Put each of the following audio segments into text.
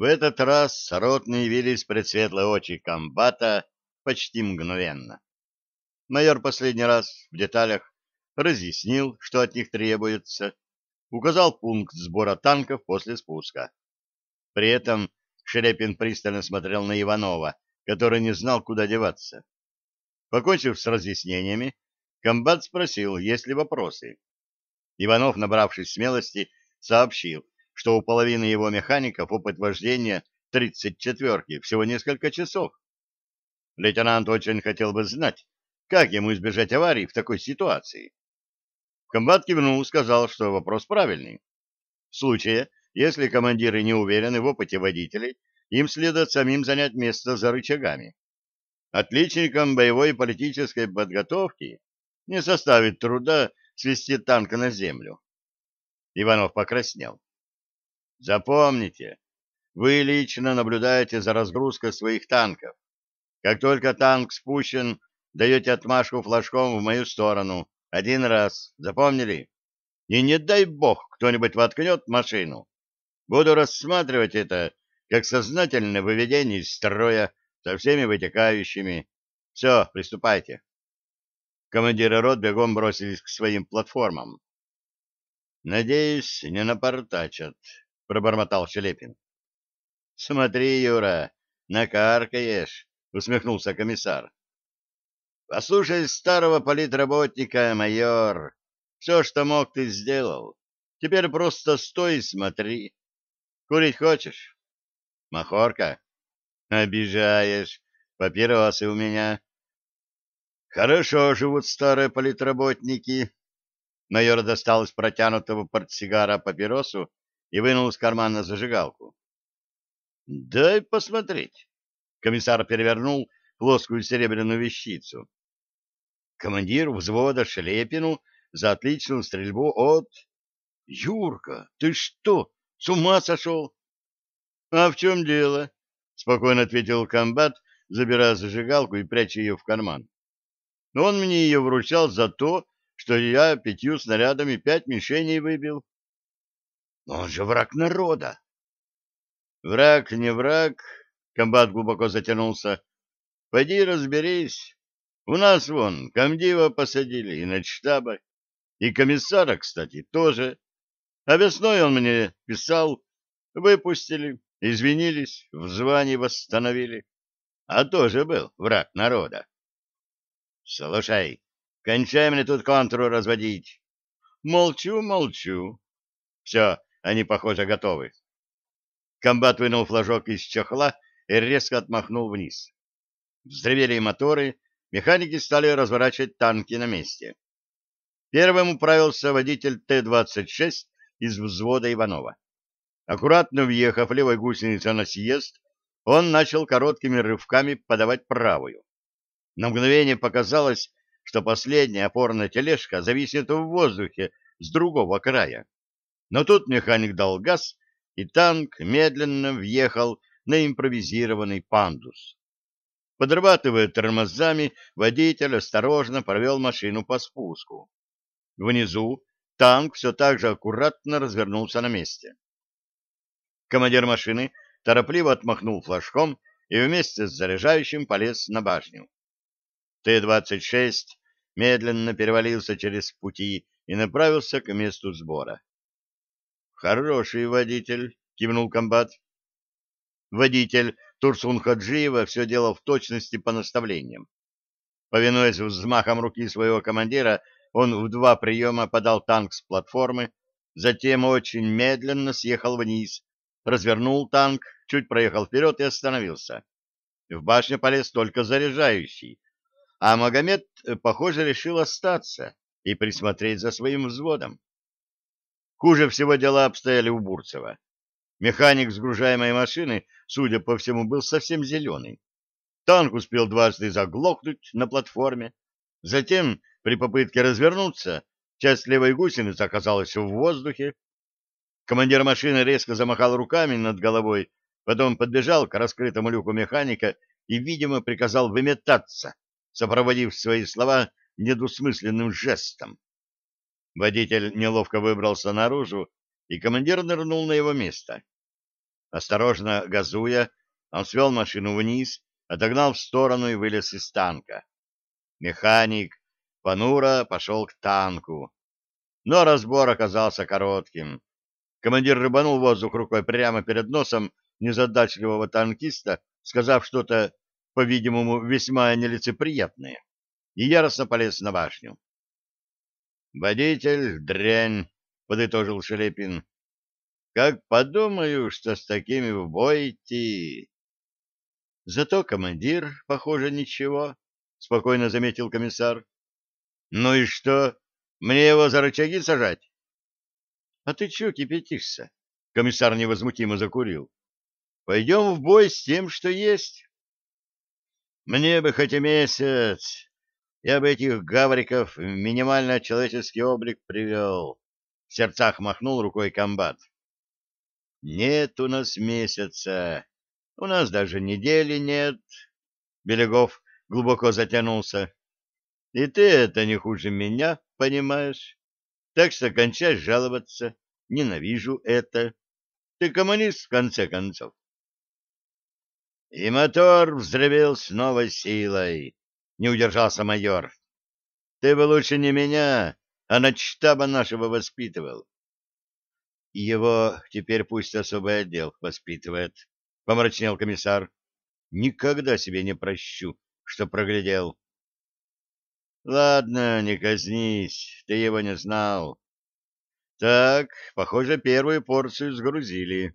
В этот раз ротные явились пред светлые очи комбата почти мгновенно. Майор последний раз в деталях разъяснил, что от них требуется, указал пункт сбора танков после спуска. При этом Шелепин пристально смотрел на Иванова, который не знал, куда деваться. Покончив с разъяснениями, комбат спросил, есть ли вопросы. Иванов, набравшись смелости, сообщил, что у половины его механиков опыт вождения 34-ки всего несколько часов. Лейтенант очень хотел бы знать, как ему избежать аварии в такой ситуации. Комбат кивнул, сказал, что вопрос правильный. В случае, если командиры не уверены в опыте водителей, им следует самим занять место за рычагами. Отличникам боевой и политической подготовки не составит труда свести танк на землю. Иванов покраснел. Запомните, вы лично наблюдаете за разгрузкой своих танков. Как только танк спущен, даете отмашку флажком в мою сторону. Один раз. Запомнили? И не дай бог кто-нибудь воткнет машину. Буду рассматривать это как сознательное выведение из строя со всеми вытекающими. Все, приступайте. Командиры рот бегом бросились к своим платформам. Надеюсь, не напортачат, пробормотал Шелепин. — Смотри, Юра, накаркаешь, — усмехнулся комиссар. — Послушай старого политработника, майор. Все, что мог, ты сделал. Теперь просто стой и смотри. Курить хочешь? Махорка? Обижаешь. Папиросы у меня. Хорошо живут старые политработники. Майор достал из протянутого портсигара папиросу и вынул из кармана зажигалку. «Дай посмотреть». Комиссар перевернул плоскую серебряную вещицу. Командир взвода Шлепину за отличную стрельбу от... «Юрка, ты что, с ума сошел?» «А в чем дело?» — спокойно ответил комбат, забирая зажигалку и пряча ее в карман. «Он мне ее вручал за то, что я пятью снарядами пять мишеней выбил. Он же враг народа. Враг не враг, комбат глубоко затянулся. Пойди разберись. У нас вон комдива посадили и начштаба, и комиссара, кстати, тоже. А весной он мне писал, выпустили, извинились, в звании восстановили. А тоже был враг народа. Слушай, кончай мне тут контру разводить. Молчу, молчу. Все, они, похоже, готовы. Комбат вынул флажок из чехла и резко отмахнул вниз. Взревели моторы, механики стали разворачивать танки на месте. Первым управился водитель Т-26 из взвода Иванова. Аккуратно въехав левой гусеницей на съезд, он начал короткими рывками подавать правую. На мгновение показалось, что последняя опорная тележка зависит в воздухе с другого края. Но тут механик дал газ, и танк медленно въехал на импровизированный пандус. Подрабатывая тормозами, водитель осторожно провел машину по спуску. Внизу танк все так же аккуратно развернулся на месте. Командир машины торопливо отмахнул флажком и вместе с заряжающим полез на башню. Т-26 медленно перевалился через пути и направился к месту сбора. Хороший водитель, кивнул комбат. Водитель Турсун Хаджиева все делал в точности по наставлениям. Повинуясь взмахом руки своего командира, он в два приема подал танк с платформы, затем очень медленно съехал вниз, развернул танк, чуть проехал вперед и остановился. В башне полез только заряжающий, а Магомед, похоже, решил остаться и присмотреть за своим взводом. Хуже всего дела обстояли у Бурцева. Механик сгружаемой машины, судя по всему, был совсем зеленый. Танк успел дважды заглохнуть на платформе. Затем, при попытке развернуться, часть левой гусеницы оказалась в воздухе. Командир машины резко замахал руками над головой, потом подбежал к раскрытому люку механика и, видимо, приказал выметаться, сопроводив свои слова недвусмысленным жестом. Водитель неловко выбрался наружу, и командир нырнул на его место. Осторожно газуя, он свел машину вниз, отогнал в сторону и вылез из танка. Механик понуро пошел к танку. Но разбор оказался коротким. Командир рыбанул воздух рукой прямо перед носом незадачливого танкиста, сказав что-то, по-видимому, весьма нелицеприятное, и яростно полез на башню. «Водитель — дрянь», — подытожил Шелепин. «Как подумаю, что с такими в бой идти...» «Зато командир, похоже, ничего», — спокойно заметил комиссар. «Ну и что? Мне его за рычаги сажать?» «А ты чего кипятишься?» — комиссар невозмутимо закурил. «Пойдем в бой с тем, что есть». «Мне бы хоть и месяц, я бы этих гавриков в минимально человеческий облик привел. В сердцах махнул рукой комбат. Нет у нас месяца. У нас даже недели нет. Белегов глубоко затянулся. И ты это не хуже меня, понимаешь? Так что кончай жаловаться. Ненавижу это. Ты коммунист, в конце концов. И мотор взревел с новой силой не удержался майор. Ты бы лучше не меня, а на штаба нашего воспитывал. Его теперь пусть особый отдел воспитывает, — помрачнел комиссар. Никогда себе не прощу, что проглядел. Ладно, не казнись, ты его не знал. Так, похоже, первую порцию сгрузили.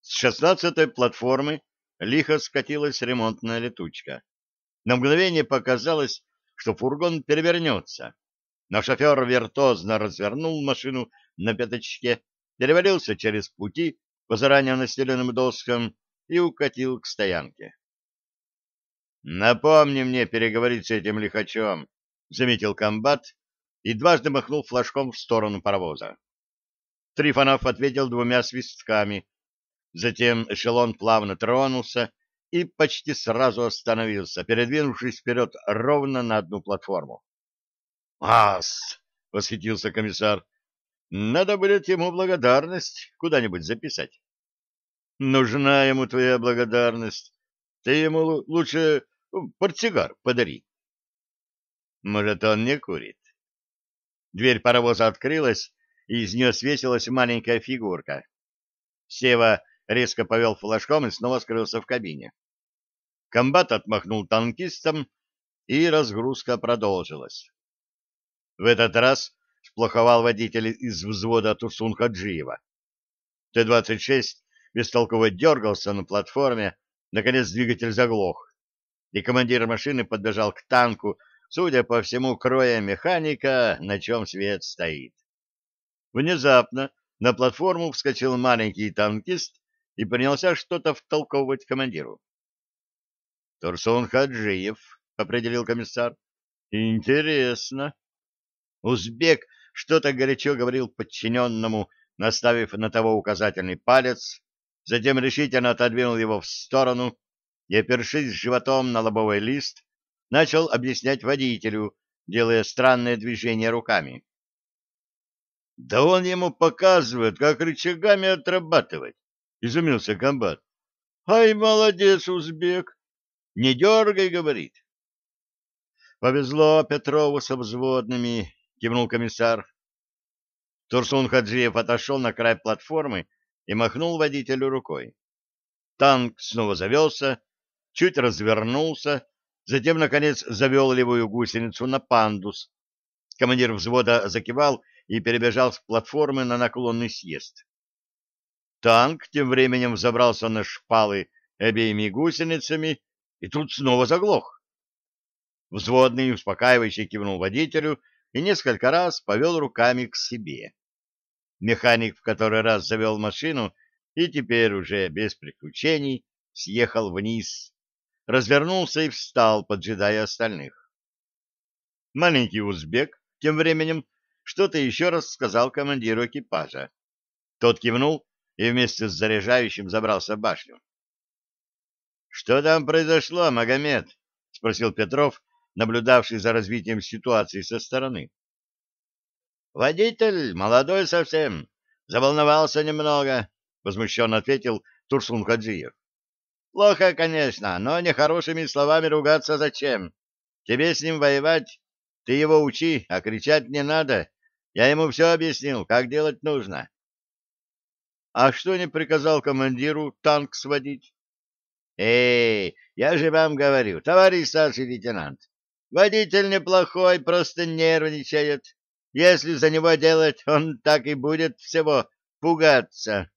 С шестнадцатой платформы лихо скатилась ремонтная летучка. На мгновение показалось, что фургон перевернется. Но шофер виртуозно развернул машину на пятачке, перевалился через пути по заранее настеленным доскам и укатил к стоянке. «Напомни мне переговорить с этим лихачом», — заметил комбат и дважды махнул флажком в сторону паровоза. Трифонов ответил двумя свистками. Затем эшелон плавно тронулся и почти сразу остановился, передвинувшись вперед ровно на одну платформу. «Ас!» — восхитился комиссар. «Надо будет ему благодарность куда-нибудь записать». «Нужна ему твоя благодарность. Ты ему лучше ну, портсигар подари». «Может, он не курит?» Дверь паровоза открылась, и из нее свесилась маленькая фигурка. Сева резко повел флажком и снова скрылся в кабине. Комбат отмахнул танкистам, и разгрузка продолжилась. В этот раз сплоховал водитель из взвода Турсун Хаджиева. Т-26 бестолково дергался на платформе, наконец двигатель заглох, и командир машины подбежал к танку, судя по всему, кроя механика, на чем свет стоит. Внезапно на платформу вскочил маленький танкист и принялся что-то втолковывать командиру. — Турсун Хаджиев, — определил комиссар. — Интересно. Узбек что-то горячо говорил подчиненному, наставив на того указательный палец, затем решительно отодвинул его в сторону и, опершись животом на лобовой лист, начал объяснять водителю, делая странные движения руками. — Да он ему показывает, как рычагами отрабатывать, — изумился комбат. — Ай, молодец, узбек! Не дергай, говорит. Повезло Петрову со взводными, кивнул комиссар. Турсун Хаджиев отошел на край платформы и махнул водителю рукой. Танк снова завелся, чуть развернулся, затем, наконец, завел левую гусеницу на пандус. Командир взвода закивал и перебежал с платформы на наклонный съезд. Танк тем временем забрался на шпалы обеими гусеницами и тут снова заглох. Взводный успокаивающе кивнул водителю и несколько раз повел руками к себе. Механик в который раз завел машину и теперь уже без приключений съехал вниз, развернулся и встал, поджидая остальных. Маленький узбек тем временем что-то еще раз сказал командиру экипажа. Тот кивнул и вместе с заряжающим забрался в башню. Что там произошло, Магомед? — спросил Петров, наблюдавший за развитием ситуации со стороны. — Водитель молодой совсем, заволновался немного, — возмущенно ответил Турсун Хаджиев. — Плохо, конечно, но нехорошими словами ругаться зачем? Тебе с ним воевать? Ты его учи, а кричать не надо. Я ему все объяснил, как делать нужно. — А что не приказал командиру танк сводить? — Эй, я же вам говорю, товарищ старший лейтенант, водитель неплохой, просто нервничает. Если за него делать, он так и будет всего пугаться.